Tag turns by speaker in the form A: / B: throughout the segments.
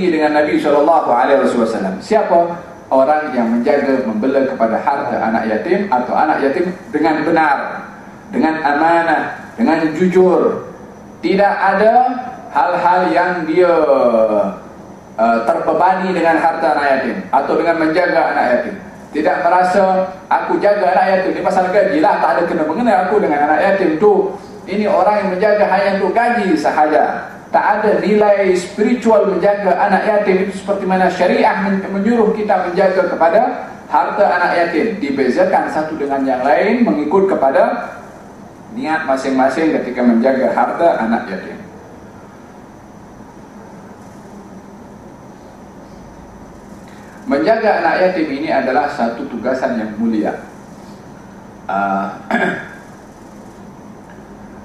A: tinggi dengan Nabi SAW. Siapa? Orang yang menjaga, membela kepada harta anak yatim atau anak yatim dengan benar, dengan amanah, dengan jujur. Tidak ada hal-hal yang dia uh, terbebani dengan harta anak yatim atau dengan menjaga anak yatim. Tidak merasa aku jaga anak yatim ni pasal gaji lah tak ada kena mengena aku dengan anak yatim tu. Ini orang yang menjaga hanya untuk gaji sahaja tak ada nilai spiritual menjaga anak yatim. Itu seperti mana syariah menyuruh kita menjaga kepada harta anak yatim. Dibezakan satu dengan yang lain mengikut kepada niat masing-masing ketika menjaga harta anak yatim. Menjaga anak yatim ini adalah satu tugasan yang mulia. Uh,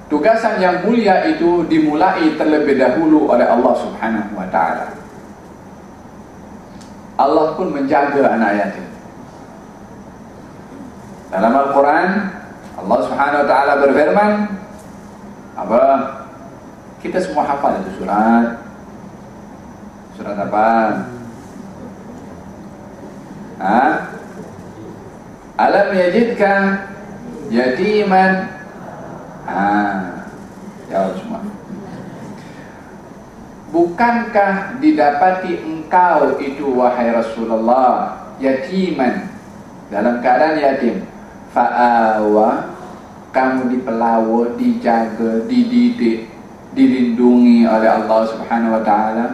A: Tugasan yang mulia itu dimulai terlebih dahulu oleh Allah Subhanahu wa taala. Allah pun menjaga anak yatim. Dalam Al-Quran Allah Subhanahu wa taala berfirman apa? Kita semua hafal itu surat. Surat apa? Ha? Alam yajidka yatiman Ah, jawab semua. Bukankah didapati engkau itu wahai Rasulullah yatiman dalam keadaan yatim? Fa'awa kamu dipelawa, dijaga, dididik, dilindungi oleh Allah Subhanahu wa taala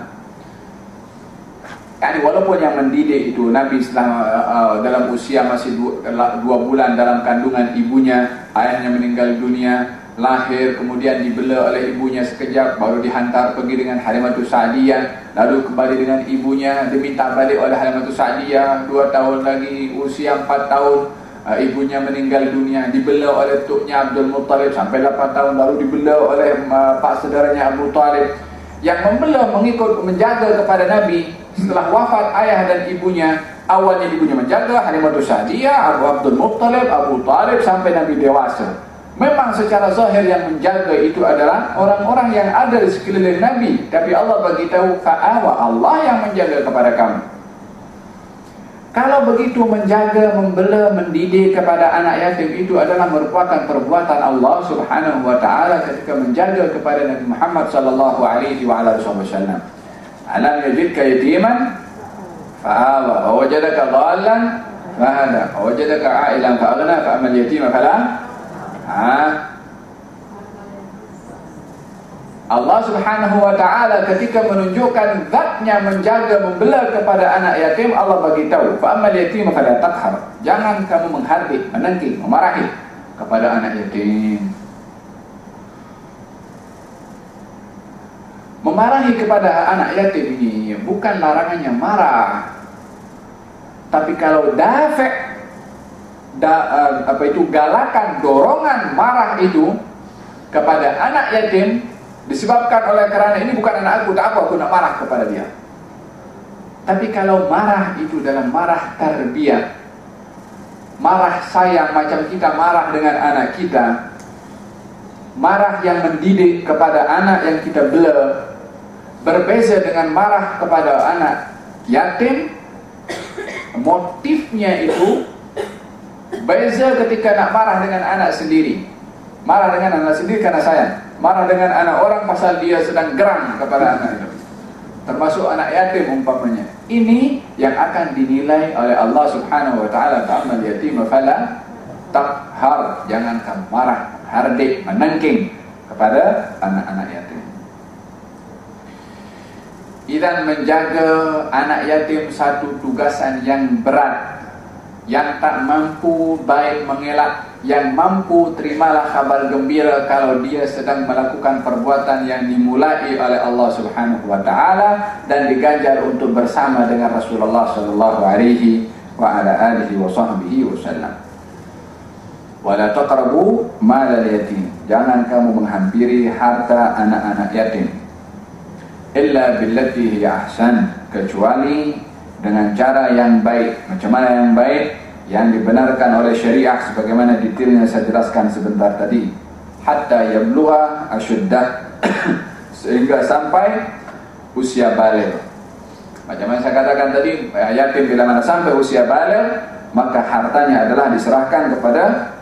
A: Yani walaupun yang mendidik itu Nabi setelah uh, dalam usia masih dua, dua bulan dalam kandungan ibunya Ayahnya meninggal dunia Lahir kemudian dibela oleh ibunya sekejap Baru dihantar pergi dengan Halimatul Sa'diyah Lalu kembali dengan ibunya. Diminta balik oleh Halimatul Sa'diyah. Dua tahun lagi usia empat tahun uh, Ibunya meninggal dunia. Dibela oleh Tuknya Abdul Muttalib. Sampai lapan tahun lalu dibela oleh uh, Pak saudaranya Abu Talib. Yang membela mengikut menjaga kepada Nabi setelah wafat ayah dan ibunya awalnya ibunya menjaga Halimatu Sa'diyah Abu Abdul Muttalib Abu Talib sampai Nabi dewasa memang secara zahir yang menjaga itu adalah orang-orang yang ada di sekeliling Nabi. Tapi Allah bagi tahu fa'awa Allah yang menjaga kepada kamu. Kalau begitu menjaga, membela, mendidik kepada anak yatim itu adalah merupakan perbuatan Allah Subhanahu wa taala ketika menjaga kepada Nabi Muhammad sallallahu alaihi wa alihi wasallam. Alam yajidka yatiman? Fa'awa. Wa wajadaka dhallan? Fahada wa wajadaka a'ilan? Fa'aghna. Fa'amal yatima? Fala ha? Allah subhanahu wa ta'ala ketika menunjukkan zatnya menjaga membela kepada anak yatim Allah bagi tahu fa'amal yatim fala taqhar. Jangan kamu menghardik menengking memarahi kepada anak yatim. Memarahi kepada anak yatim ini bukan larangannya marah. Tapi kalau dafek da, uh, apa itu galakan dorongan marah itu kepada anak yatim disebabkan oleh kerana ini bukan anak aku, tak apa aku nak marah kepada dia. Tapi kalau marah itu dalam marah tarbiyah, marah sayang macam kita marah dengan anak kita, marah yang mendidik kepada anak yang kita bela, berbeza dengan marah kepada anak yatim motifnya itu beza ketika nak marah dengan anak sendiri. Marah dengan anak sendiri karena sayang. Marah dengan anak orang pasal dia sedang geram kepada anak itu termasuk anak yatim umpamanya. Ini yang akan dinilai oleh Allah subhanahu wa ta'ala ta'amal yatim fala takhar. Jangan kamu marah hardik menengking kepada anak-anak yatim. Idan menjaga anak yatim satu tugasan yang berat Yang tak mampu baik mengelak Yang mampu terimalah kabar gembira Kalau dia sedang melakukan perbuatan yang dimulai oleh Allah subhanahu wa ta'ala Dan diganjar untuk bersama dengan Rasulullah sallallahu alaihi wa ala alihi wa sahbihi wa sallam. Wala taqrabu malal yatim. Jangan kamu menghampiri harta anak-anak yatim. Illa billati hiya ahsan. Kecuali dengan cara yang baik macam mana yang baik yang dibenarkan oleh syariah sebagaimana detailnya saya jelaskan sebentar tadi. Hatta yablugha ashuddah. Sehingga sampai usia balik katakan tadi yatim bila mana sampai usia balik maka hartanya adalah diserahkan kepada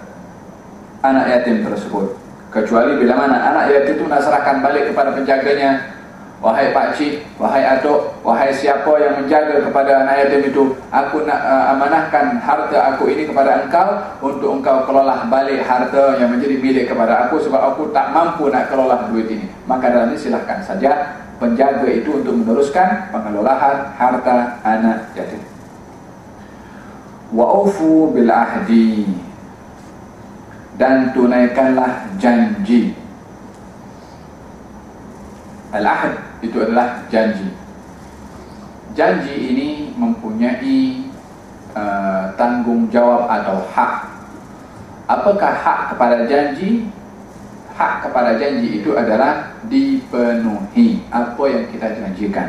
A: anak yatim tersebut. Kecuali bila mana anak yatim itu nak serahkan balik kepada penjaganya Wahai Pak Cik, wahai Atuk, wahai siapa yang menjaga kepada anak yatim itu Aku nak uh, amanahkan harta aku ini kepada engkau Untuk engkau kelola balik harta yang menjadi milik kepada aku Sebab aku tak mampu nak kelola duit ini. Maka dalam ini silahkan saja penjaga itu untuk meneruskan pengelolaan harta anak yatim. Wa'ufu bil ahdi Dan tunaikanlah janji. Al-ahd itu adalah janji. Janji ini mempunyai uh, tanggungjawab atau hak. Apakah hak kepada janji? Hak kepada janji itu adalah dipenuhi apa yang kita janjikan.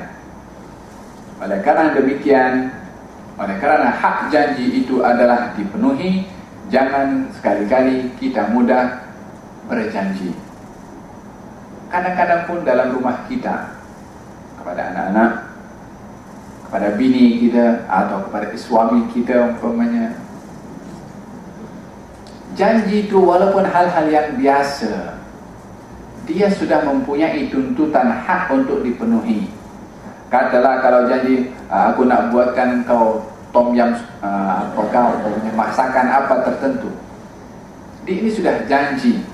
A: Oleh kerana demikian, oleh kerana hak janji itu adalah dipenuhi, jangan sekali-kali kita mudah berjanji. Kadang-kadang pun dalam rumah kita kepada anak-anak kepada bini kita atau kepada suami kita umpamanya. Janji itu walaupun hal-hal yang biasa dia sudah mempunyai tuntutan hak untuk dipenuhi. Katalah kalau janji ah, aku nak buatkan kau tom yam uh, apa kau masakan apa tertentu. Ini sudah janji.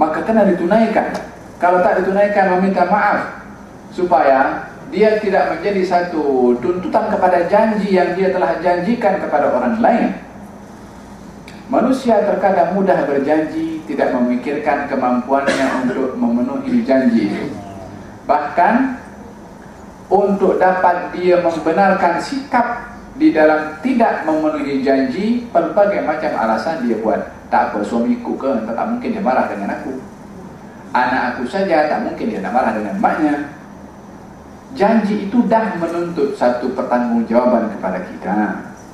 A: Maka kena ditunaikan. Kalau tak ditunaikan meminta maaf supaya dia tidak menjadi satu tuntutan kepada janji yang dia telah janjikan kepada orang lain. Manusia terkadang mudah berjanji, tidak memikirkan kemampuannya untuk memenuhi janji itu. Bahkan untuk dapat dia membenarkan sikap di dalam tidak memenuhi janji, berbagai macam alasan dia buat. Tak apa suamiku ke, tak mungkin dia marah dengan aku. Anak aku saja tak mungkin dia nak marah dengan maknya janji itu dah menuntut satu pertanggungjawaban kepada kita.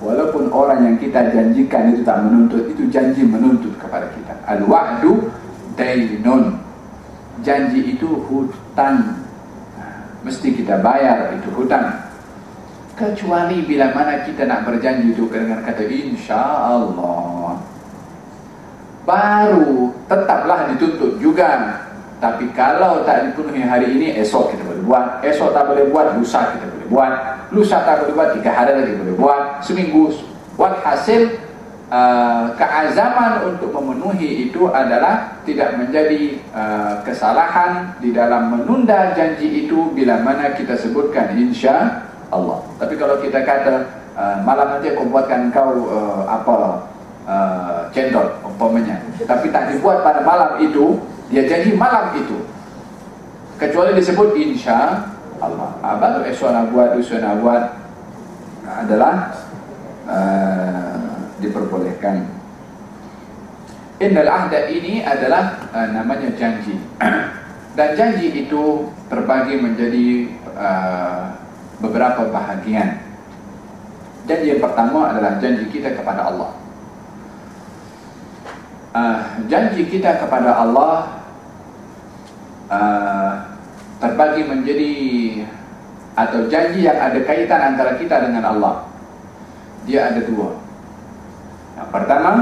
A: Walaupun orang yang kita janjikan itu tak menuntut, itu janji menuntut kepada kita. Al-wa'du dainun. Janji itu hutang. Mesti kita bayar itu hutang. Kecuali bila mana kita nak berjanji itu dengan kata insya Allah. Baru tetaplah dituntut juga tapi kalau tak dipenuhi hari ini, esok kita boleh buat. Esok tak boleh buat, lusa kita boleh buat. Lusa tak boleh buat, tiga hari lagi boleh buat. Seminggu. Buat hasil uh, keazaman untuk memenuhi itu adalah tidak menjadi uh, kesalahan di dalam menunda janji itu bila mana kita sebutkan insya Allah. Tapi kalau kita kata uh, malam nanti aku buatkan kau uh, apa uh, cendol umpamanya, tapi tak dibuat pada malam itu, dia janji malam itu. Kecuali disebut insya Allah. Ah, baru esok nak buat esok nak buat adalah uh, diperbolehkan. Innal ahda ini adalah uh, namanya janji. Dan janji itu terbagi menjadi uh, beberapa bahagian. Janji yang pertama adalah janji kita kepada Allah. Uh, janji kita kepada Allah uh, terbagi menjadi atau janji yang ada kaitan antara kita dengan Allah. Dia ada dua. Yang pertama,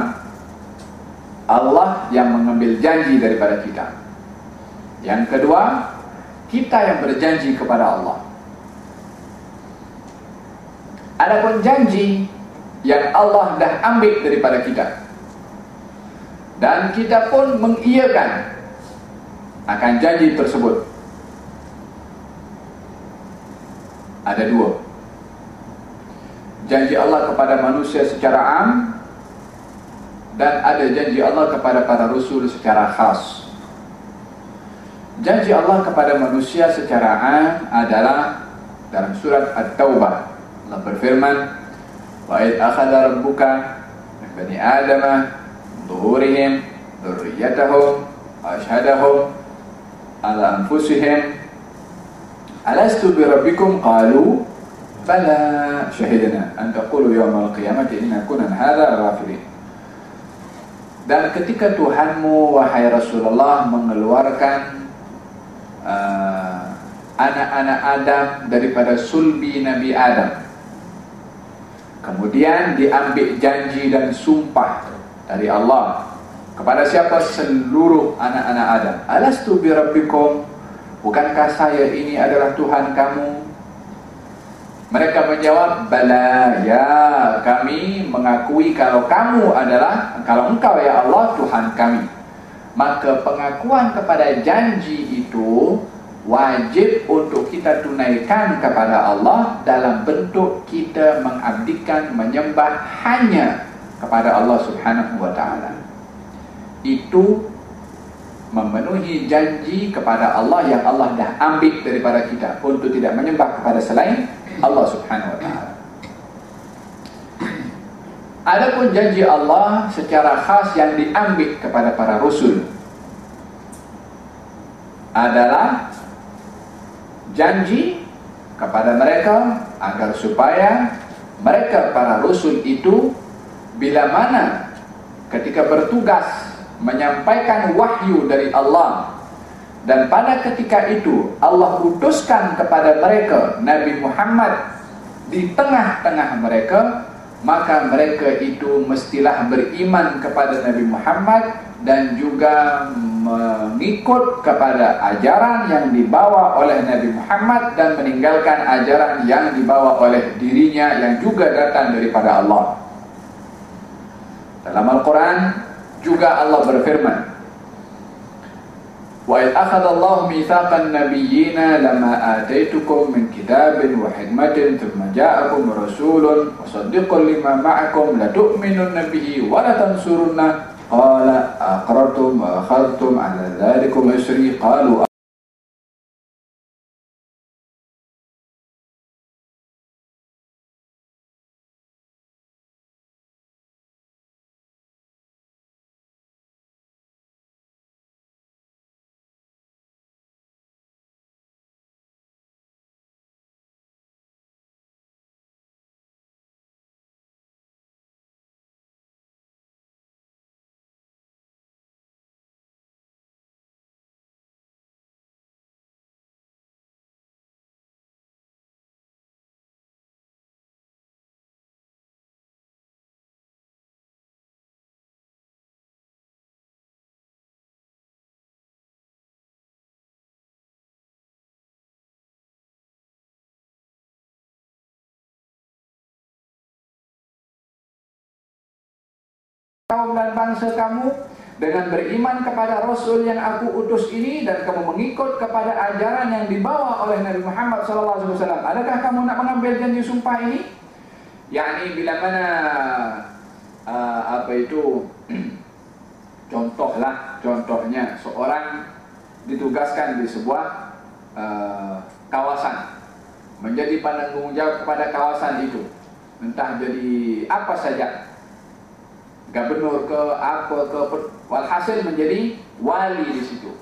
A: Allah yang mengambil janji daripada kita. Yang kedua, kita yang berjanji kepada Allah. Adapun janji yang Allah dah ambil daripada kita. Dan kita pun mengiyakan akan janji tersebut. Ada dua. Janji Allah kepada manusia secara am dan ada janji Allah kepada para rasul secara khas. Janji Allah kepada manusia secara am adalah dalam surat At-Taubah. Allah berfirman wa id akhadha rabbuka bani adama dhuhurihim dhurriyyatahum ashhadahum anfusihim alastu bi rabbikum? Qalu bala syahidna an taqulu yawm al-qiyamati inna kunna hadha ghafilin dan ketika Tuhanmu wahai Rasulullah mengeluarkan uh, anak-anak Adam daripada sulbi Nabi Adam Kemudian diambil janji dan sumpah dari Allah kepada siapa seluruh anak-anak Adam. Alastu bi rabbikum? Bukankah saya ini adalah Tuhan kamu? Mereka menjawab, "Bala, ya, kami mengakui kalau kamu adalah kalau engkau ya Allah Tuhan kami." Maka pengakuan kepada janji itu wajib untuk kita tunaikan kepada Allah dalam bentuk kita mengabdikan menyembah hanya kepada Allah Subhanahu wa taala. Itu memenuhi janji kepada Allah yang Allah dah ambil daripada kita untuk tidak menyembah kepada selain Allah Subhanahu wa taala. Adapun janji Allah secara khas yang diambil kepada para rasul adalah janji kepada mereka agar supaya mereka para rasul itu bila mana ketika bertugas menyampaikan wahyu dari Allah dan pada ketika itu Allah utuskan kepada mereka Nabi Muhammad di tengah-tengah mereka maka mereka itu mestilah beriman kepada Nabi Muhammad dan juga mengikut kepada ajaran yang dibawa oleh Nabi Muhammad dan meninggalkan ajaran yang dibawa oleh dirinya yang juga datang daripada Allah. Dalam Al-Quran juga Allah berfirman, وَإِذْ أَخَذَ اللَّهُ مِيثَاقَ النَّبِيِّينَ لَمَا آتَيْتُكُم مِّن كِتَابٍ وَحِكْمَةٍ ثُمَّ جَاءَكُمْ رَسُولٌ مُصَدِّقٌ لِّمَا مَعَكُمْ لَتُؤْمِنُنَّ بِهِ وَلَتَنصُرُنَّهُ قَالَ أَقْرَرْتُمْ وَأَخَذْتُمْ عَلَى ذَلِكُمْ إِصْرِي قَالُوا kaum dan bangsa kamu dengan beriman kepada Rasul yang aku utus ini dan kamu mengikut kepada ajaran yang dibawa oleh Nabi Muhammad SAW. Adakah kamu nak mengambil janji sumpah ini? Yang ini bila mana uh, apa itu contohlah contohnya seorang ditugaskan di sebuah uh, kawasan menjadi penanggung jawab kepada kawasan itu entah jadi apa saja gubernur ke apa ke walhasil menjadi wali di situ.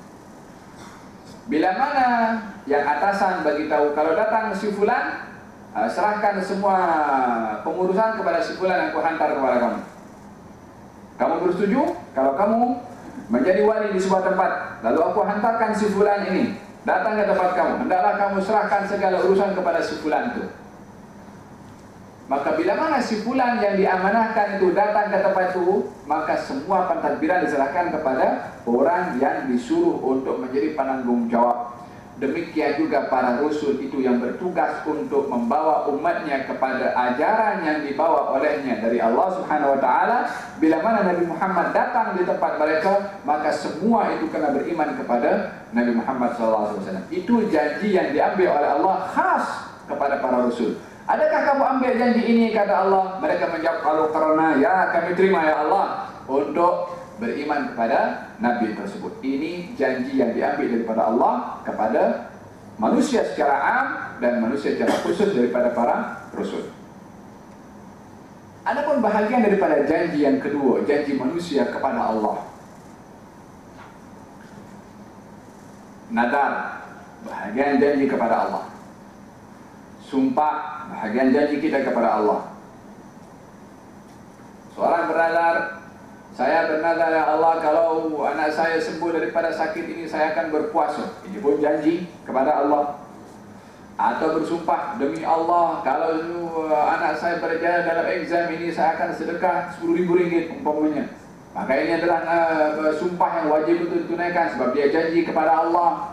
A: Bila mana yang atasan bagi tahu kalau datang si fulan uh, serahkan semua pengurusan kepada si fulan yang aku hantar kepada kamu. Kamu bersetuju? Kalau kamu menjadi wali di sebuah tempat, lalu aku hantarkan si fulan ini datang ke tempat kamu, hendaklah kamu serahkan segala urusan kepada si fulan itu. Maka bila mana si fulan yang diamanahkan itu datang ke tempat itu, maka semua pentadbiran diserahkan kepada orang yang disuruh untuk menjadi penanggung jawab. Demikian juga para rasul itu yang bertugas untuk membawa umatnya kepada ajaran yang dibawa olehnya dari Allah Subhanahu wa taala. Bila mana Nabi Muhammad datang di tempat mereka, maka semua itu kena beriman kepada Nabi Muhammad sallallahu alaihi wasallam. Itu janji yang diambil oleh Allah khas kepada para rasul. Adakah kamu ambil janji ini kata Allah? Mereka menjawab kalau karena ya kami terima ya Allah untuk beriman kepada Nabi tersebut. Ini janji yang diambil daripada Allah kepada manusia secara am dan manusia secara khusus daripada para rasul. Adapun bahagian daripada janji yang kedua, janji manusia kepada Allah. Nadar, bahagian janji kepada Allah sumpah bahagian janji kita kepada Allah. Seorang bernazar, saya bernazar ya Allah kalau anak saya sembuh daripada sakit ini saya akan berpuasa. Ini pun janji kepada Allah. atau bersumpah demi Allah kalau uh, anak saya berjaya dalam exam ini saya akan sedekah RM10,000 umpamanya maka ini adalah uh, sumpah yang wajib untuk ditunaikan sebab dia janji kepada Allah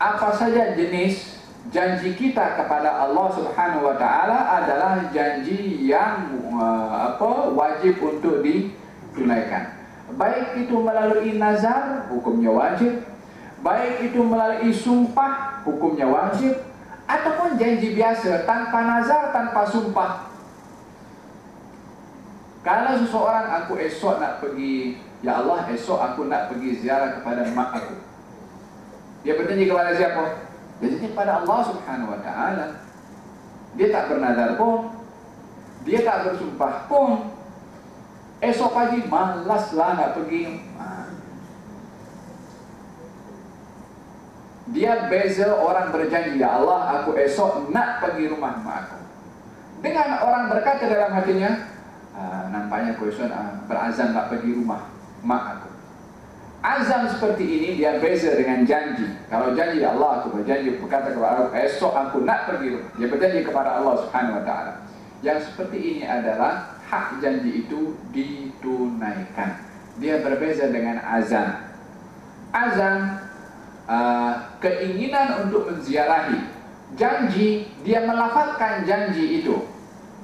A: apa saja jenis janji kita kepada Allah Subhanahu wa taala adalah janji yang uh, apa wajib untuk ditunaikan. Baik itu melalui nazar hukumnya wajib. Baik itu melalui sumpah hukumnya wajib. Ataupun janji biasa tanpa nazar tanpa sumpah. Kalau seseorang aku esok nak pergi ya Allah esok aku nak pergi ziarah kepada mak aku. Dia berjanji kepada siapa dia janji kepada Allah subhanahu wa ta'ala dia tak bernazar pun dia tak bersumpah pun esok pagi malaslah nak pergi. Dia beza orang berjanji ya Allah aku esok nak pergi rumah mak aku. Dengan orang berkata dalam hatinya ah, nampaknya aku esok ah, berazam nak pergi rumah mak aku azam seperti ini dia beza dengan janji. Kalau janji Allah aku berjanji berkata kepada aku esok aku nak pergi dia berjanji kepada Allah subhanahu wa ta'ala. Yang seperti ini adalah hak janji itu ditunaikan. Dia berbeza dengan azam. Azam uh, keinginan untuk menziarahi. Janji dia melafatkan janji itu.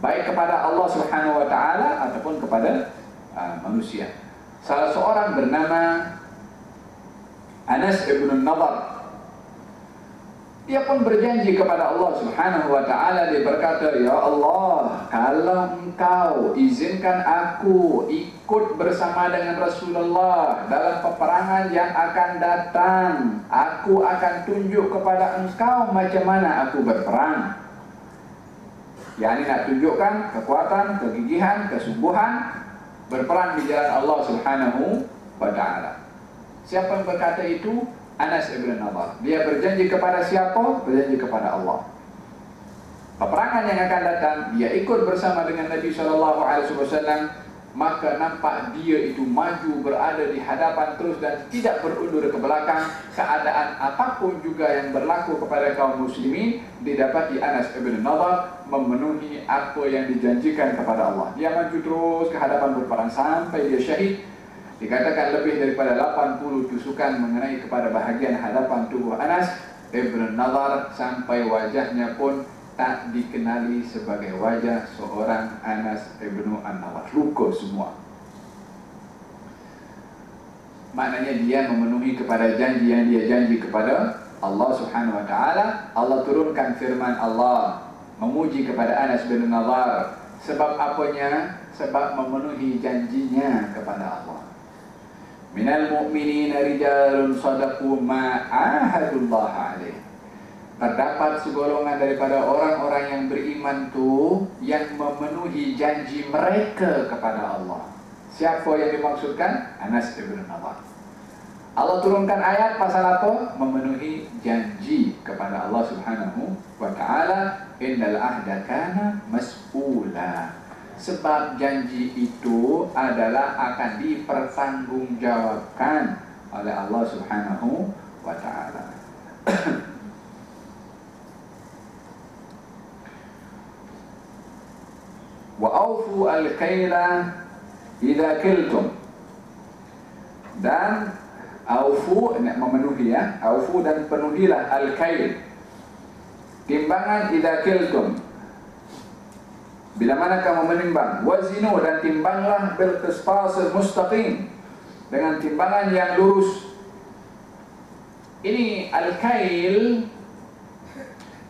A: Baik kepada Allah Subhanahu wa taala ataupun kepada uh, manusia. Salah seorang bernama Anas ibn Nadar dia pun berjanji kepada Allah Subhanahu wa taala dia berkata ya Allah kalau engkau izinkan aku ikut bersama dengan Rasulullah dalam peperangan yang akan datang aku akan tunjuk kepada engkau macam mana aku berperang Ya ini nak tunjukkan kekuatan, kegigihan, kesungguhan berperang di jalan Allah Subhanahu wa taala. Siapa yang berkata itu? Anas ibn Nadar. Dia berjanji kepada siapa? Berjanji kepada Allah. Peperangan yang akan datang, dia ikut bersama dengan Nabi wasallam, maka nampak dia itu maju berada di hadapan terus dan tidak berundur ke belakang. Keadaan apapun juga yang berlaku kepada kaum muslimin didapati Anas ibn Nadar memenuhi apa yang dijanjikan kepada Allah. Dia maju terus ke hadapan berperang sampai dia syahid Dikatakan lebih daripada 80 tusukan mengenai kepada bahagian hadapan tubuh Anas Ibn Nazar sampai wajahnya pun tak dikenali sebagai wajah seorang Anas Ibn Nazar Luka semua Maknanya dia memenuhi kepada janji yang dia janji kepada Allah Subhanahu Wa Taala. Allah turunkan firman Allah memuji kepada Anas bin Nazar sebab apanya? Sebab memenuhi janjinya kepada Allah. Minal mu'minina rijalun sadaku ma'ahadullah alaih Terdapat segolongan daripada orang-orang yang beriman tu Yang memenuhi janji mereka kepada Allah Siapa yang dimaksudkan? Anas ibn Nawar Allah turunkan ayat pasal apa? Memenuhi janji kepada Allah subhanahu wa ta'ala Innal ahda kana mas'ula sebab janji itu adalah akan dipertanggungjawabkan oleh Allah Subhanahu wa taala. Wa aufu al-kaila idza kiltum. Dan aufu memenuhi ya, aufu dan penuhilah al-kail. Timbangan idza kiltum Bila mana kamu menimbang Wazinu dan timbanglah Bilqistas mustaqim Dengan timbangan yang lurus. Ini Al-Kail.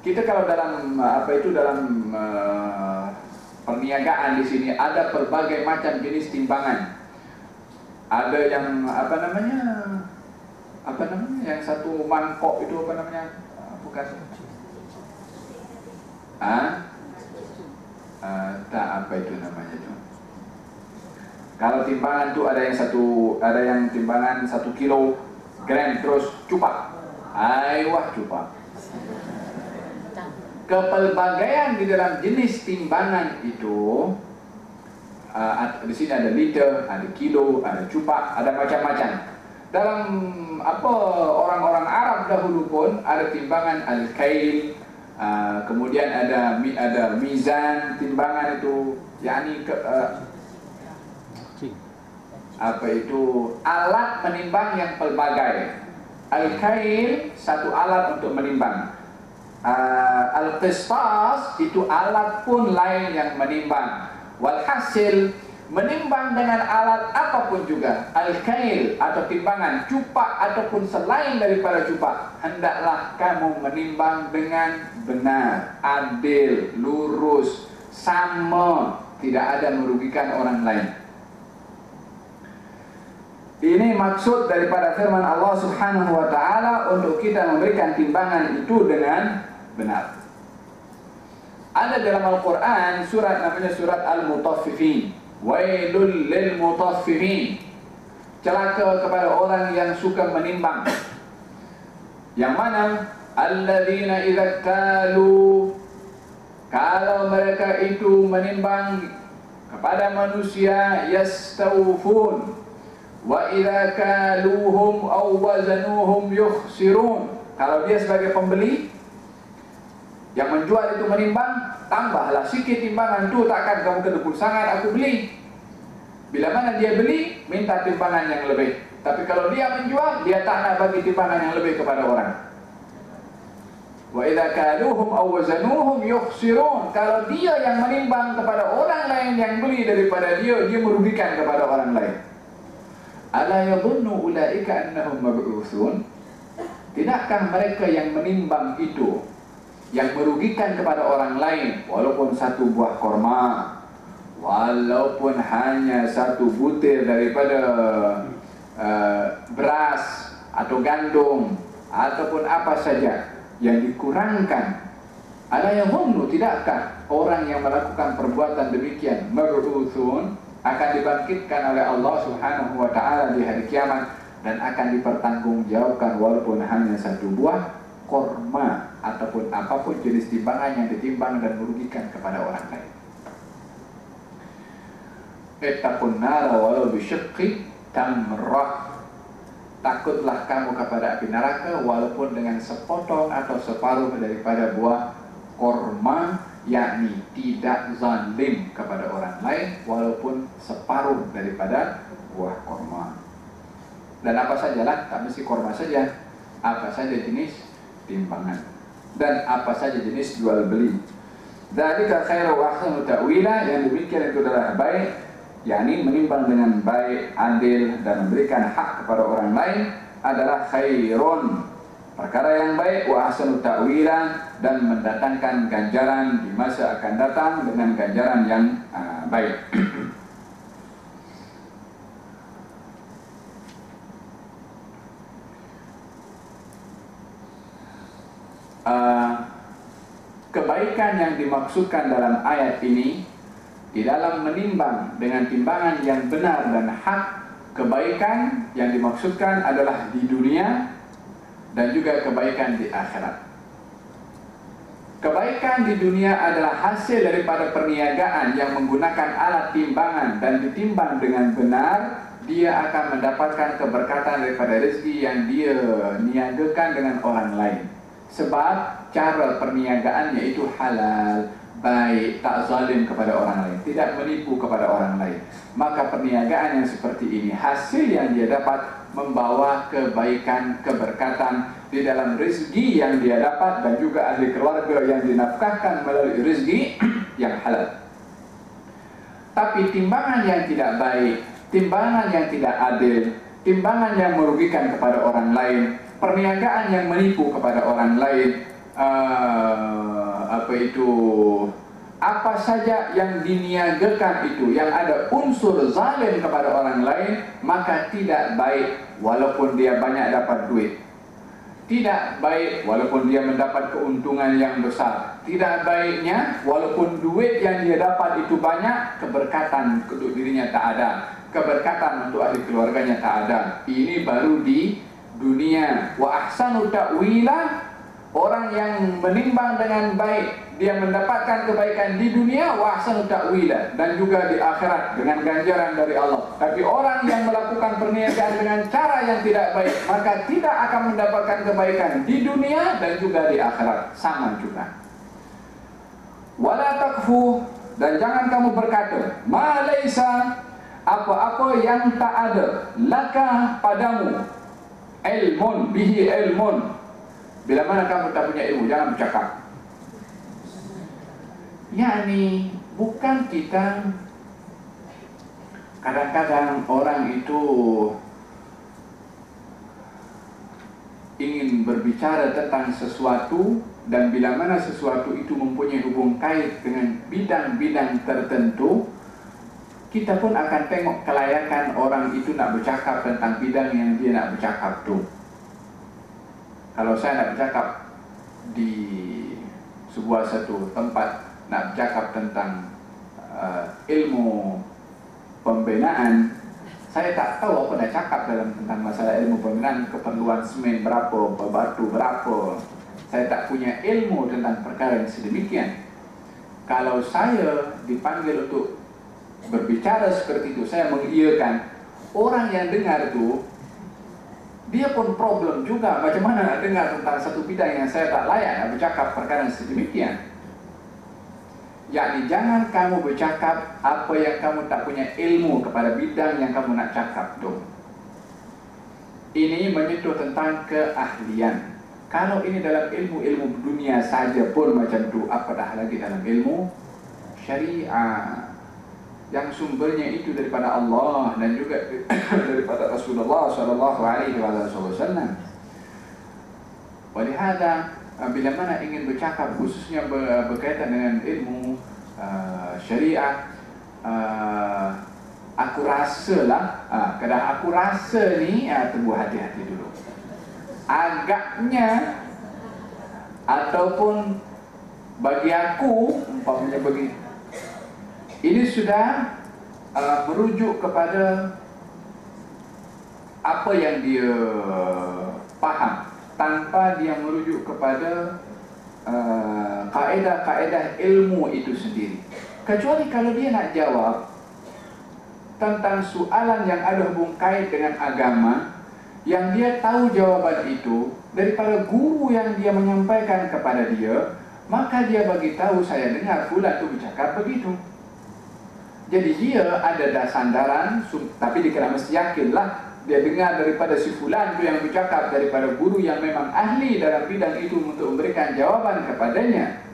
A: Kita kalau dalam Apa itu dalam uh, Perniagaan di sini Ada pelbagai macam jenis timbangan. Ada yang Apa namanya Apa namanya Yang satu mangkok itu apa namanya? Bukan. Ah, uh, tak apa itu namanya tu. Kalau timbangan tu ada yang satu, ada yang timbangan satu kilo gram terus cupak, aywah cupak. Kepelbagaian di dalam jenis timbangan itu, uh, di sini ada liter, ada kilo, ada cupak, ada macam-macam. dalam apa orang-orang Arab dahulu pun ada timbangan al-kail uh, kemudian ada ada mizan timbangan itu yakni ke, uh, apa itu alat menimbang yang pelbagai. Al-kail satu alat untuk menimbang. Uh, al-qistas itu alat pun lain yang menimbang. Walhasil menimbang dengan alat apapun juga al-kail atau timbangan cupak ataupun selain daripada cupak hendaklah kamu menimbang dengan benar adil lurus sama. Tidak ada merugikan orang lain. Ini maksud daripada firman Allah Subhanahu wa taala untuk kita memberikan timbangan itu dengan benar. Ada dalam Al-Quran surat namanya surat Al-Mutaffifin Wailul lil mutaffimin Celaka kepada orang yang suka menimbang. Yang mana? Alladzina idha kalu Kalau mereka itu menimbang Kepada manusia Yastawfun Wa idha kaluhum Awazanuhum yukhsirun. Kalau dia sebagai pembeli Yang menjual itu menimbang tambahlah sikit timbangan. Tu takkan kamu kedekul sangat aku beli. Bila mana dia beli minta timbangan yang lebih. Tapi kalau dia menjual dia tak nak bagi timbangan yang lebih kepada orang. Wa idza kaluhum aw wazanuhum yukhsirun. Kalau dia yang menimbang kepada orang lain yang beli daripada dia dia merugikan kepada orang lain. Ala yadhunnu ulaika annahum mab'utsun tidakkah mereka yang menimbang itu yang merugikan kepada orang lain walaupun satu buah korma walaupun hanya satu butir daripada uh, beras atau gandum ataupun apa saja yang dikurangkan. Ada yang humnu tidakkah orang yang melakukan perbuatan demikian maruthun akan dibangkitkan oleh Allah Subhanahu wa taala di hari kiamat dan akan dipertanggungjawabkan walaupun hanya satu buah korma ataupun apa pun jenis timbangan yang ditimbang dan merugikan kepada orang lain. Ettaqun nara walau bisyaqi tamrah. Takutlah kamu kepada api neraka walaupun dengan sepotong atau separuh daripada buah korma yakni tidak zalim kepada orang lain walaupun separuh daripada buah korma. Dan apa sajalah, tak mesti korma saja. Apa saja jenis timbangan dan apa saja jenis jual beli. Dzalika khairu wa ahsanu ta'wila yang demikian itu adalah baik yakni menimbang dengan baik, adil dan memberikan hak kepada orang lain adalah khairun perkara yang baik wa ahsanu ta'wila dan mendatangkan ganjaran di masa akan datang dengan ganjaran yang uh, baik. Uh, kebaikan yang dimaksudkan dalam ayat ini di dalam menimbang dengan timbangan yang benar dan hak kebaikan yang dimaksudkan adalah di dunia dan juga kebaikan di akhirat. Kebaikan di dunia adalah hasil daripada perniagaan yang menggunakan alat timbangan dan ditimbang dengan benar dia akan mendapatkan keberkatan daripada rezeki yang dia niagakan dengan orang lain. Sebab cara perniagaannya itu halal baik tak zalim kepada orang lain tidak menipu kepada orang lain. Maka perniagaan yang seperti ini hasil yang dia dapat membawa kebaikan keberkatan di dalam rezeki yang dia dapat dan juga ahli keluarga yang dinafkahkan melalui rezeki yang halal. Tapi timbangan yang tidak baik timbangan yang tidak adil timbangan yang merugikan kepada orang lain perniagaan yang menipu kepada orang lain uh, apa itu? Apa saja yang diniagakan itu yang ada unsur zalim kepada orang lain maka tidak baik walaupun dia banyak dapat duit. Tidak baik walaupun dia mendapat keuntungan yang besar. Tidak baiknya walaupun duit yang dia dapat itu banyak keberkatan untuk dirinya tak ada. Keberkatan untuk ahli keluarganya tak ada. Ini baru di dunia. Wa ahsanu ta'wila orang yang menimbang dengan baik dia mendapatkan kebaikan di dunia wa ahsanu ta'wila dan juga di akhirat dengan ganjaran dari Allah. Tapi orang yang melakukan perniagaan dengan cara yang tidak baik, maka tidak akan mendapatkan kebaikan di dunia dan juga di akhirat. Sama juga. Wala takfu dan jangan kamu berkata, ma laisa apa-apa yang tak ada laka padamu ilmun bihi ilmun bila mana kamu tak punya ilmu jangan bercakap. Yakni bukan kita kadang-kadang orang itu ingin berbicara tentang sesuatu dan bila mana sesuatu itu mempunyai hubung kait dengan bidang-bidang tertentu kita pun akan tengok kelayakan orang itu nak bercakap tentang bidang yang dia nak bercakap tu kalau saya nak bercakap di sebuah satu tempat nak bercakap tentang uh, ilmu pembinaan saya tak tahu apa nak cakap dalam tentang masalah ilmu pembinaan keperluan semen berapa, batu berapa. Saya tak punya ilmu tentang perkara yang sedemikian. Kalau saya dipanggil untuk berbicara seperti itu saya mengiyakan orang yang dengar itu dia pun problem juga macam mana nak dengar tentang satu bidang yang saya tak layak nak bercakap perkara sedemikian. Yakni jangan kamu bercakap apa yang kamu tak punya ilmu kepada bidang yang kamu nak cakap tu. Ini menyentuh tentang keahlian. Kalau ini dalam ilmu-ilmu dunia saja pun macam tu apa dah lagi dalam ilmu? Syariah yang sumbernya itu daripada Allah dan juga daripada Rasulullah sallallahu alaihi wasallam. Oleh hada Ah, bila mana ingin bercakap khususnya berkaitan dengan ilmu uh, syariat uh, aku rasa lah uh, kadang aku rasa ni uh, tunggu hati-hati dulu agaknya ataupun bagi aku umpamanya bagi ini sudah uh, merujuk kepada apa yang dia faham. Tanpa dia merujuk kepada uh, kaedah-kaedah ilmu itu sendiri. Kecuali kalau dia nak jawab tentang soalan yang ada hubung kait dengan agama yang dia tahu jawaban itu daripada guru yang dia menyampaikan kepada dia maka dia bagi tahu saya dengar pula tu bercakap begitu jadi dia ada dasandaran tapi dia kena mesti yakinlah dia dengar daripada si fulan tu yang bercakap daripada guru yang memang ahli dalam bidang itu untuk memberikan jawaban kepadanya.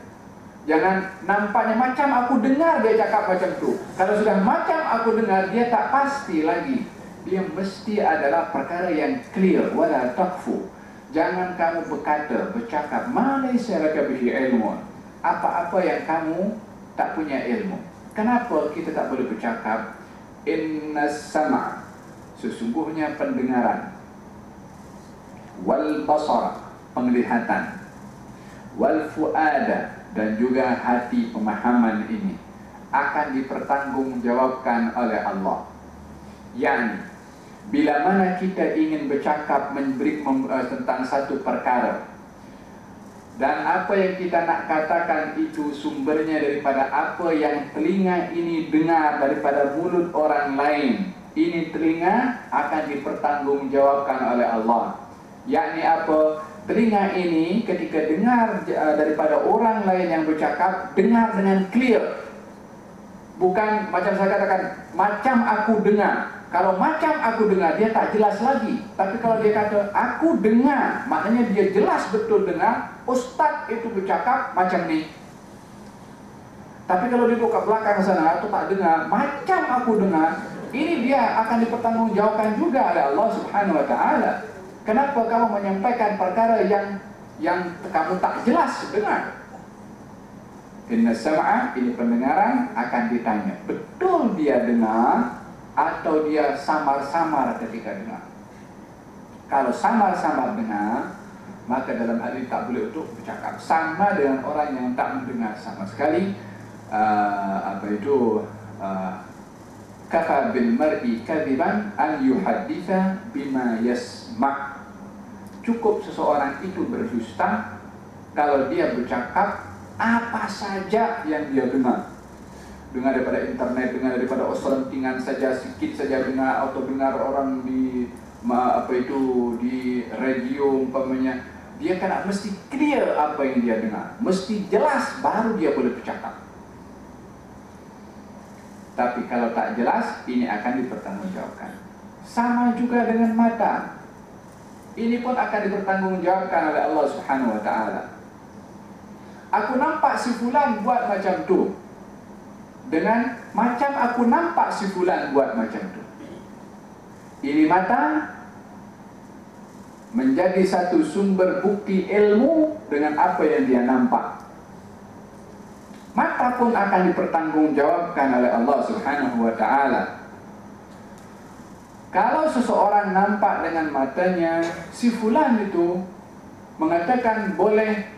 A: Jangan nampaknya macam aku dengar dia cakap macam tu. Kalau sudah macam aku dengar dia tak pasti lagi. Dia mesti adalah perkara yang clear wala takfu. Jangan kamu berkata bercakap malaysia laka bihi ilmu. Apa-apa yang kamu tak punya ilmu kenapa kita tak boleh bercakap inna sama' sesungguhnya pendengaran. Wal basar penglihatan. Wal fuada dan juga hati pemahaman ini akan dipertanggungjawabkan oleh Allah. Yang bila mana kita ingin bercakap memberi uh, tentang satu perkara dan apa yang kita nak katakan itu sumbernya daripada apa yang telinga ini dengar daripada mulut orang lain ini telinga akan dipertanggungjawabkan oleh Allah. Yakni apa? Telinga ini ketika dengar uh, daripada orang lain yang bercakap, dengar dengan clear. Bukan macam saya katakan, macam aku dengar. Kalau macam aku dengar, dia tak jelas lagi. Tapi kalau dia kata, aku dengar, maknanya dia jelas betul dengar, ustaz itu bercakap macam ni. Tapi kalau dia buka belakang sana, atau tak dengar, macam aku dengar, ini dia akan dipertanggungjawabkan juga oleh Allah Subhanahu Wa Taala. Kenapa kamu menyampaikan perkara yang yang kamu tak jelas dengar? Inna sam'a ini pendengaran akan ditanya betul dia dengar atau dia samar-samar ketika dengar. Kalau samar-samar dengar, maka dalam hal ini tak boleh untuk bercakap sama dengan orang yang tak mendengar sama sekali. Uh, apa itu? Uh, kafa bil mar'i kadiban an yuhadditha bima yasma' cukup seseorang itu berdusta kalau dia bercakap apa saja yang dia dengar. Dengar daripada internet, dengar daripada serentingan saja, sedikit saja dengar atau dengar orang di apa itu di radio umpamanya dia kan mesti clear apa yang dia dengar. Mesti jelas baru dia boleh bercakap. Tapi kalau tak jelas ini akan dipertanggungjawabkan. Sama juga dengan mata. Ini pun akan dipertanggungjawabkan oleh Allah Subhanahu wa taala. Aku nampak si fulan buat macam tu. Dengan macam aku nampak si fulan buat macam tu. Ini mata menjadi satu sumber bukti ilmu dengan apa yang dia nampak mata pun akan dipertanggungjawabkan oleh Allah Subhanahu wa taala kalau seseorang nampak dengan matanya si fulan itu mengatakan boleh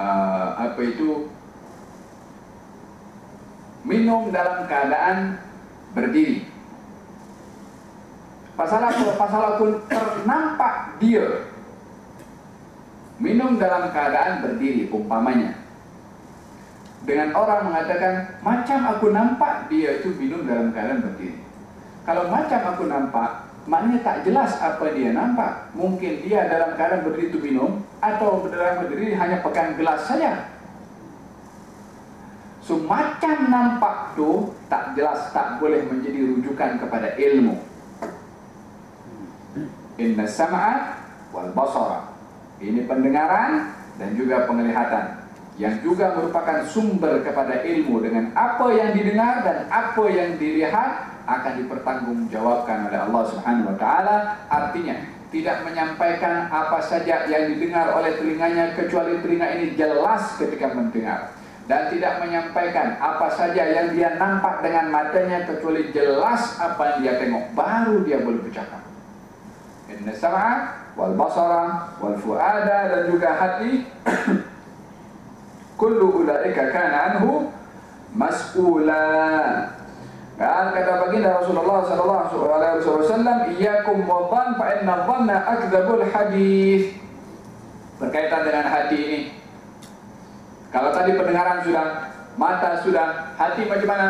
A: uh, apa itu minum dalam keadaan berdiri. Pasal apa? Pasal aku ternampak dia minum dalam keadaan berdiri umpamanya. Dengan orang mengatakan macam aku nampak dia itu minum dalam keadaan berdiri. Kalau macam aku nampak, maknanya tak jelas apa dia nampak. Mungkin dia dalam keadaan berdiri itu minum atau dalam berdiri hanya pegang gelas saja. So macam nampak tu tak jelas tak boleh menjadi rujukan kepada ilmu. Inna sam'a wal basara. Ini pendengaran dan juga penglihatan yang juga merupakan sumber kepada ilmu dengan apa yang didengar dan apa yang dilihat akan dipertanggungjawabkan oleh Allah Subhanahu wa taala. Artinya tidak menyampaikan apa saja yang didengar oleh telinganya kecuali telinga ini jelas ketika mendengar. Dan tidak menyampaikan apa saja yang dia nampak dengan matanya kecuali jelas apa yang dia tengok baru dia boleh bercakap inna sam'a wal basara wal fuada dan juga hati. Kullu ulaika kana anhu mas'ula. Kan kata baginda Rasulullah sallallahu alaihi wasallam iyyakum wa dhann fa inna dhanna akdzabul hadis berkaitan dengan hati ini. Kalau tadi pendengaran sudah, mata sudah, hati macam mana?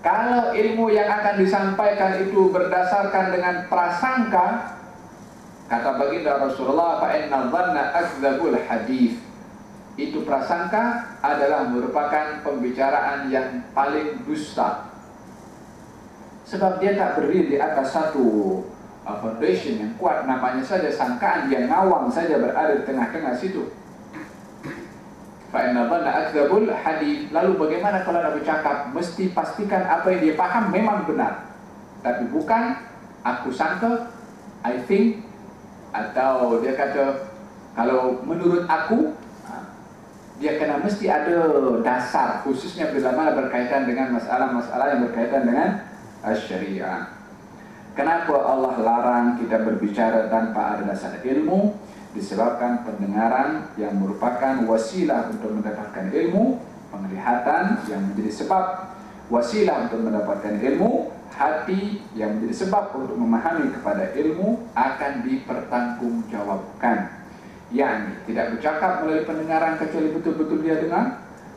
A: Kalau ilmu yang akan disampaikan itu berdasarkan dengan prasangka, kata baginda Rasulullah, fa inna dhanna akdzabul hadis. Itu prasangka adalah merupakan pembicaraan yang paling dusta. Sebab dia tak berdiri di atas satu uh, foundation yang kuat namanya saja sangkaan yang ngawang saja berada di tengah-tengah situ fa inna dhanna akdzabul hadith lalu bagaimana kalau nak bercakap mesti pastikan apa yang dia faham memang benar tapi bukan aku sangka i think atau dia kata kalau menurut aku ha, dia kena mesti ada dasar khususnya bila berkaitan dengan masalah-masalah yang berkaitan dengan syariah. Kenapa Allah larang kita berbicara tanpa ada dasar ilmu? Disebabkan pendengaran yang merupakan wasilah untuk mendapatkan ilmu, penglihatan yang menjadi sebab wasilah untuk mendapatkan ilmu, hati yang menjadi sebab untuk memahami kepada ilmu akan dipertanggungjawabkan. Yang tidak bercakap melalui pendengaran kecuali betul-betul dia dengar,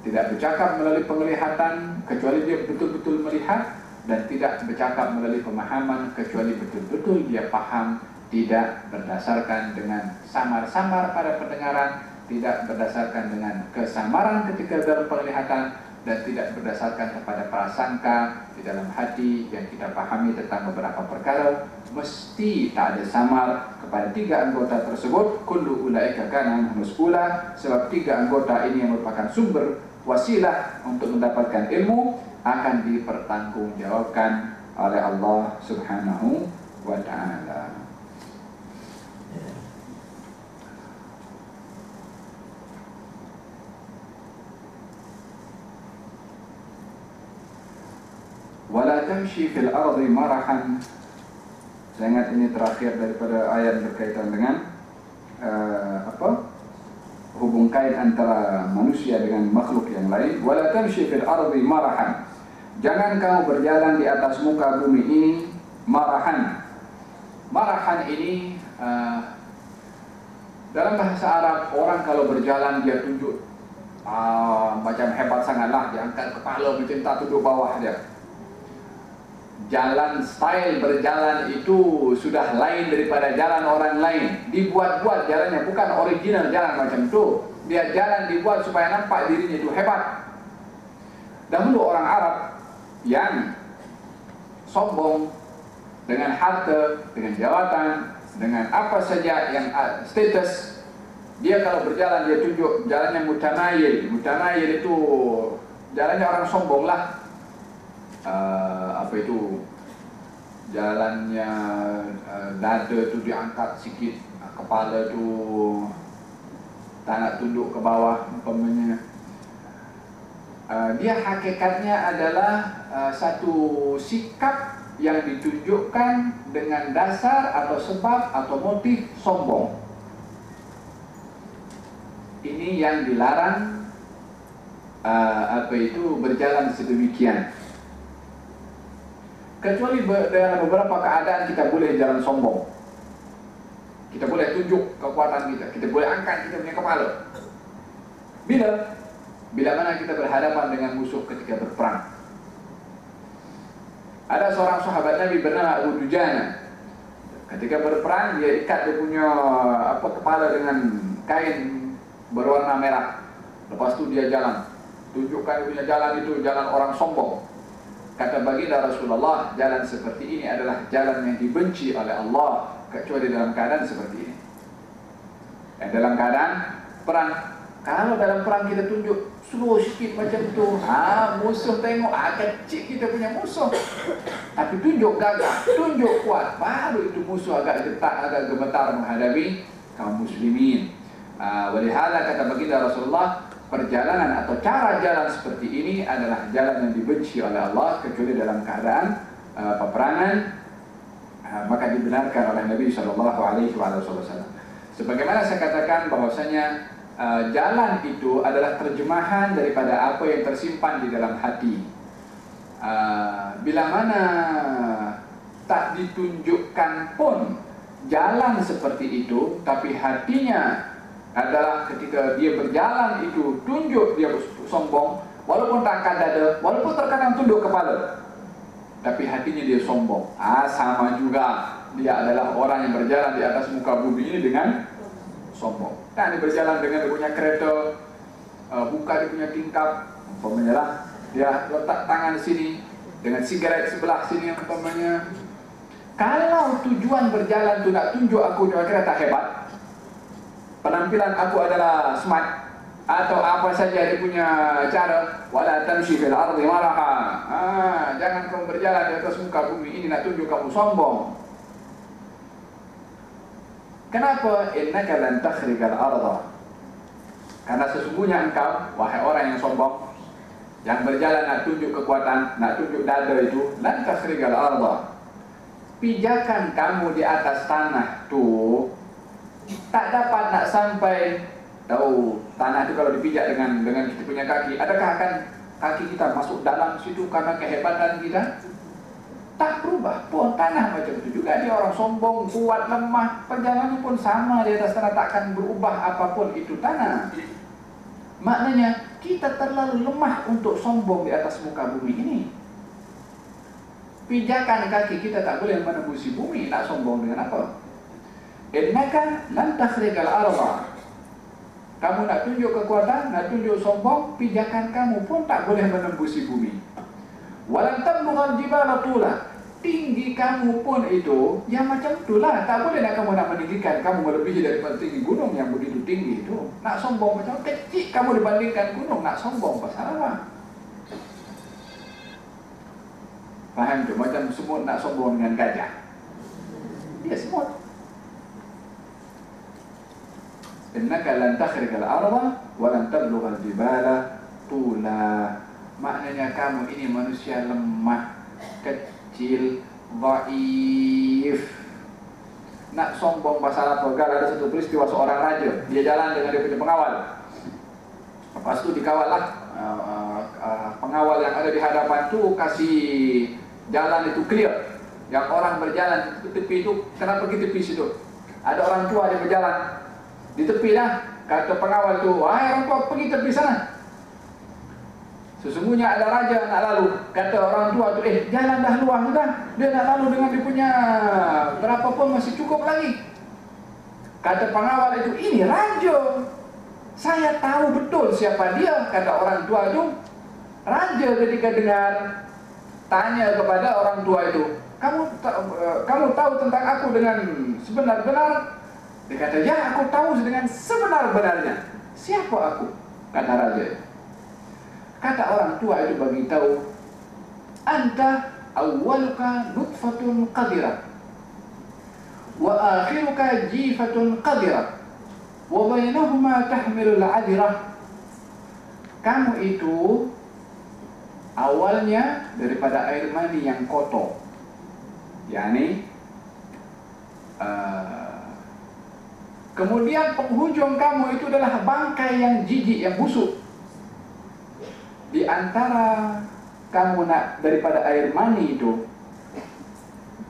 A: tidak bercakap melalui penglihatan kecuali dia betul-betul melihat dan tidak bercakap melalui pemahaman kecuali betul-betul dia paham tidak berdasarkan dengan samar-samar pada pendengaran, tidak berdasarkan dengan kesamaran ketika dalam penglihatan dan tidak berdasarkan kepada prasangka di dalam hati yang kita pahami tentang beberapa perkara mesti tak ada samar kepada tiga anggota tersebut. Kullu ulaika kana musqula sebab tiga anggota ini yang merupakan sumber wasilah untuk mendapatkan ilmu akan dipertanggungjawabkan oleh Allah Subhanahu wa taala wala tamshi fil ardi marahan. Saya ingat ini terakhir daripada ayat berkaitan dengan uh, apa? Hubung kait antara manusia dengan makhluk yang lain. Wala tamshi fil ardi marahan. Jangan kamu berjalan di atas muka bumi ini marahan. Marahan ini uh, dalam bahasa Arab orang kalau berjalan dia tunjuk uh, macam hebat sangatlah. Dia angkat kepala tak duduk bawah dia jalan style berjalan itu sudah lain daripada jalan orang lain. Dibuat-buat jalannya bukan original jalan macam itu dia jalan dibuat supaya nampak dirinya itu hebat. Dahulu orang Arab yang sombong dengan harta, dengan jawatan, dengan apa saja yang status dia kalau berjalan dia tunjuk jalannya mutamayil mutamayil itu jalannya orang sombong lah uh, apa itu? Jalannya uh, dada tu diangkat sikit. Uh, kepala tu tak nak tunduk ke bawah umpamanya. Uh, dia hakikatnya adalah uh, satu sikap yang ditunjukkan dengan dasar atau sebab atau motif sombong. Ini yang dilarang uh, apa itu berjalan sedemikian kecuali dalam beberapa keadaan kita boleh jalan sombong kita boleh tunjuk kekuatan kita kita boleh angkat kita punya kepala bila bila mana kita berhadapan dengan musuh ketika berperang ada seorang sahabat Nabi bernama Abu Dujana. Ketika berperang dia ikat dia punya apa kepala dengan kain berwarna merah. Lepas tu dia jalan. Tunjukkan dia punya jalan itu jalan orang sombong. Kata baginda Rasulullah, jalan seperti ini adalah jalan yang dibenci oleh Allah kecuali dalam keadaan seperti ini. Dan dalam keadaan perang. Kalau dalam perang kita tunjuk slow sikit macam tu ha, musuh tengok ha, kecil kita punya musuh tapi tunjuk gagah tunjuk kuat baru itu musuh agak getak agak gemetar menghadapi kaum muslimin ha, walihala kata baginda Rasulullah perjalanan atau cara jalan seperti ini adalah jalan yang dibenci oleh Allah kecuali dalam keadaan uh, peperangan uh, maka dibenarkan oleh Nabi SAW sebagaimana saya katakan bahwasanya uh, jalan itu adalah terjemahan daripada apa yang tersimpan di dalam hati. Uh, bila mana tak ditunjukkan pun jalan seperti itu, tapi hatinya adalah ketika dia berjalan itu tunjuk dia sombong, walaupun tak akan dada, walaupun terkadang tunduk kepala, tapi hatinya dia sombong. Ah sama juga dia adalah orang yang berjalan di atas muka bumi ini dengan sombong. Kan dia berjalan dengan punya kereta, uh, buka dia punya tingkap, umpamanya lah. Dia letak tangan sini, dengan sigaret sebelah sini umpamanya. Kalau tujuan berjalan tu nak tunjuk aku punya kereta hebat, penampilan aku adalah smart, atau apa saja dia punya cara wala tamshi fil ardi maraha ah jangan kamu berjalan di atas muka bumi ini nak tunjuk kamu sombong Kenapa innaka lan takhriqal arda? Karena sesungguhnya engkau wahai orang yang sombong yang berjalan nak tunjuk kekuatan, nak tunjuk dada itu lan takhriqal arda. Pijakan kamu di atas tanah tu tak dapat nak sampai tahu tanah itu kalau dipijak dengan dengan kita punya kaki, adakah akan kaki kita masuk dalam situ karena kehebatan kita? tak berubah pun. Tanah macam itu juga dia orang sombong kuat lemah. Perjalanan pun sama di atas tanah. Takkan berubah apapun itu tanah. Maknanya kita terlalu lemah untuk sombong di atas muka bumi ini. Pijakan kaki kita tak boleh menembusi bumi. Nak sombong dengan apa innaka lan takhriqal arda kamu nak tunjuk kekuatan nak tunjuk sombong pijakan kamu pun tak boleh menembusi bumi. Walam tablughal jibala tula. Tinggi kamu pun itu yang macam itulah tak boleh nak kamu nak meninggikan. Kamu melebihi daripada tinggi gunung yang begitu tinggi itu. Nak sombong macam kecil kamu dibandingkan gunung nak sombong pasal apa? Faham tu? Macam semut nak sombong dengan gajah. Dia semut lan takhriqa al-ardha wa lan tablugha al-jibala tula maknanya kamu ini manusia lemah kecil dhaif. Nak sombong pasal apa? Gal ada satu peristiwa seorang raja, dia jalan dengan dia punya pengawal. Lepas tu dikawallah uh, uh, uh, pengawal yang ada di hadapan tu kasih jalan itu clear. Yang orang berjalan tepi itu, kenapa pergi tepi situ? Ada orang tua dia berjalan di tepi lah. Kata pengawal tu, wahai orang tua pergi tepi sana. Sesungguhnya ada raja nak lalu. Kata orang tua tu Eh jalan dah luar sudah Dia nak lalu dengan dia punya Berapa pun masih cukup lagi. Kata pengawal itu Ini raja. Saya tahu betul siapa dia Kata orang tua itu Raja ketika dengar Tanya kepada orang tua itu Kamu kamu tahu tentang aku dengan sebenar-benar Dia kata ya aku tahu dengan sebenar-benarnya. Siapa aku? Kata raja. Kata orang tua itu bagi tahu, anta awwaluka nutfatun qadirah wa akhiruka jifatun qadirah wa bainahuma tahmilul adirah kamu itu awalnya daripada air mani yang kotor. Yakni uh, kemudian penghujung kamu itu adalah bangkai yang jijik yang busuk. Di antara kamu nak daripada air mani itu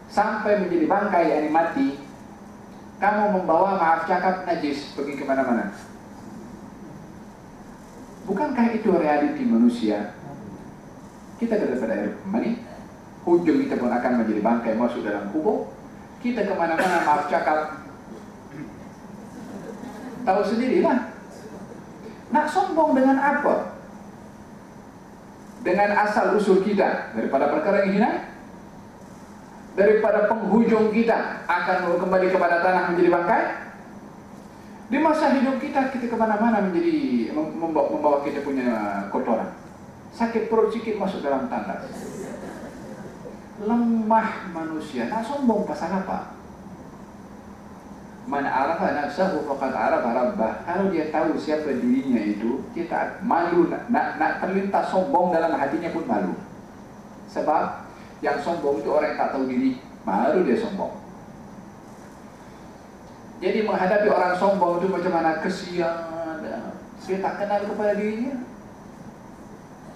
A: sampai menjadi bangkai yang mati kamu membawa maaf cakap najis pergi ke mana-mana. Bukankah itu realiti manusia? Kita daripada air mani hujung kita pun akan menjadi bangkai masuk dalam kubur. Kita ke mana-mana maaf cakap tahu sendirilah nak sombong dengan apa? Dengan asal usul kita. Daripada perkara yang hina daripada penghujung kita akan kembali kepada tanah menjadi bangkai di masa hidup kita kita ke mana-mana menjadi membawa, membawa kita punya kotoran. Sakit perut sikit masuk dalam tandas. Lemah manusia. Nak sombong pasal apa Man arafa nafsahu faqad arafa rabbah. Kalau dia tahu siapa dirinya itu, dia tak malu nak, nak, nak terlintas sombong dalam hatinya pun malu. Sebab yang sombong itu orang yang tak tahu diri, baru dia sombong. Jadi menghadapi orang sombong itu macam mana kesian dia tak kenal kepada dirinya.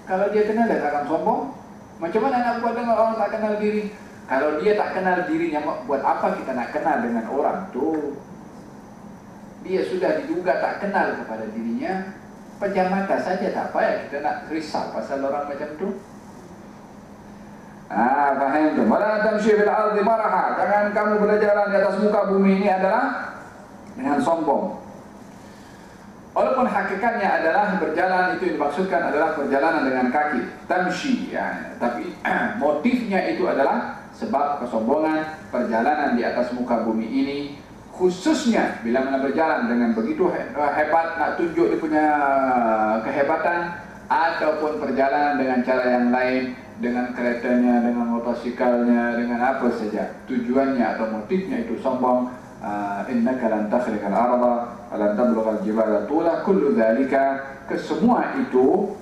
A: Kalau dia kenal dia akan sombong. Macam mana nak buat dengan orang tak kenal diri? Kalau dia tak kenal dirinya, buat apa kita nak kenal dengan orang tu? Dia sudah diduga tak kenal kepada dirinya, pejam mata saja tak payah kita nak risau pasal orang macam tu. Ah, faham tu. Wala tamshi fil ardi maraha. Jangan kamu berjalan di atas muka bumi ini adalah dengan sombong. Walaupun hakikatnya adalah berjalan itu dimaksudkan adalah perjalanan dengan kaki, tamshi ya. Tapi motifnya itu adalah sebab kesombongan perjalanan di atas muka bumi ini khususnya bila mana berjalan dengan begitu hebat nak tunjuk dia punya kehebatan ataupun perjalanan dengan cara yang lain dengan keretanya, dengan motosikalnya, dengan apa saja. Tujuannya atau motifnya itu sombong uh, innaka lan takhriqal arda lan tablughal jibala tula kullu dhalika. Kesemua itu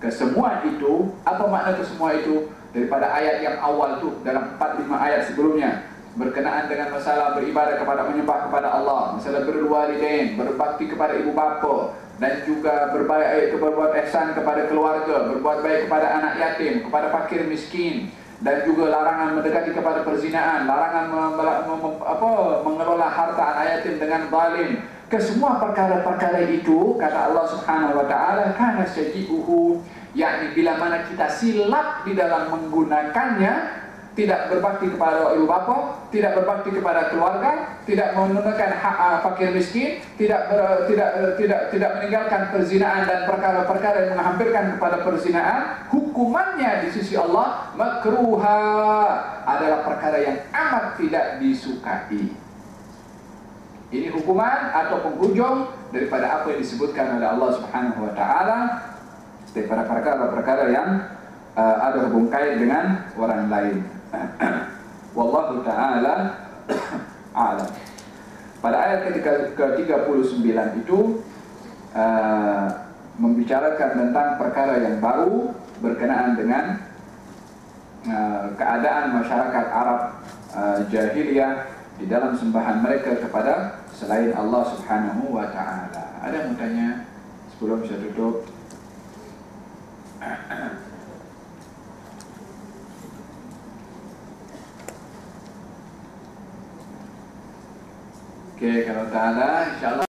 A: kesemua itu apa makna kesemua itu daripada ayat yang awal tu dalam 4 5 ayat sebelumnya berkenaan dengan masalah beribadah kepada menyembah kepada Allah, masalah berwalidain, berbakti kepada ibu bapa dan juga berbaik berbuat ihsan kepada keluarga, berbuat baik kepada anak yatim, kepada fakir miskin dan juga larangan mendekati kepada perzinaan, larangan mem, mem, apa mengelola harta anak yatim dengan zalim. Kesemua perkara-perkara itu kata Allah Subhanahu wa taala kana sajibuhu yakni bila mana kita silap di dalam menggunakannya tidak berbakti kepada ibu bapa, tidak berbakti kepada keluarga, tidak menunaikan hak uh, fakir miskin, tidak ber, tidak uh, tidak tidak meninggalkan perzinaan dan perkara-perkara yang menghampirkan kepada perzinaan, hukumannya di sisi Allah makruha adalah perkara yang amat tidak disukai. Ini hukuman atau penghujung daripada apa yang disebutkan oleh Allah Subhanahu wa taala daripada perkara-perkara yang uh, ada hubung kait dengan orang lain. Wallahu taala a'lam. Pada ayat ke-39 itu uh, membicarakan tentang perkara yang baru berkenaan dengan uh, keadaan masyarakat Arab uh, jahiliyah di dalam sembahan mereka kepada selain Allah Subhanahu wa taala. Ada yang mau tanya sebelum saya tutup? Okey, kalau tak ada, insyaAllah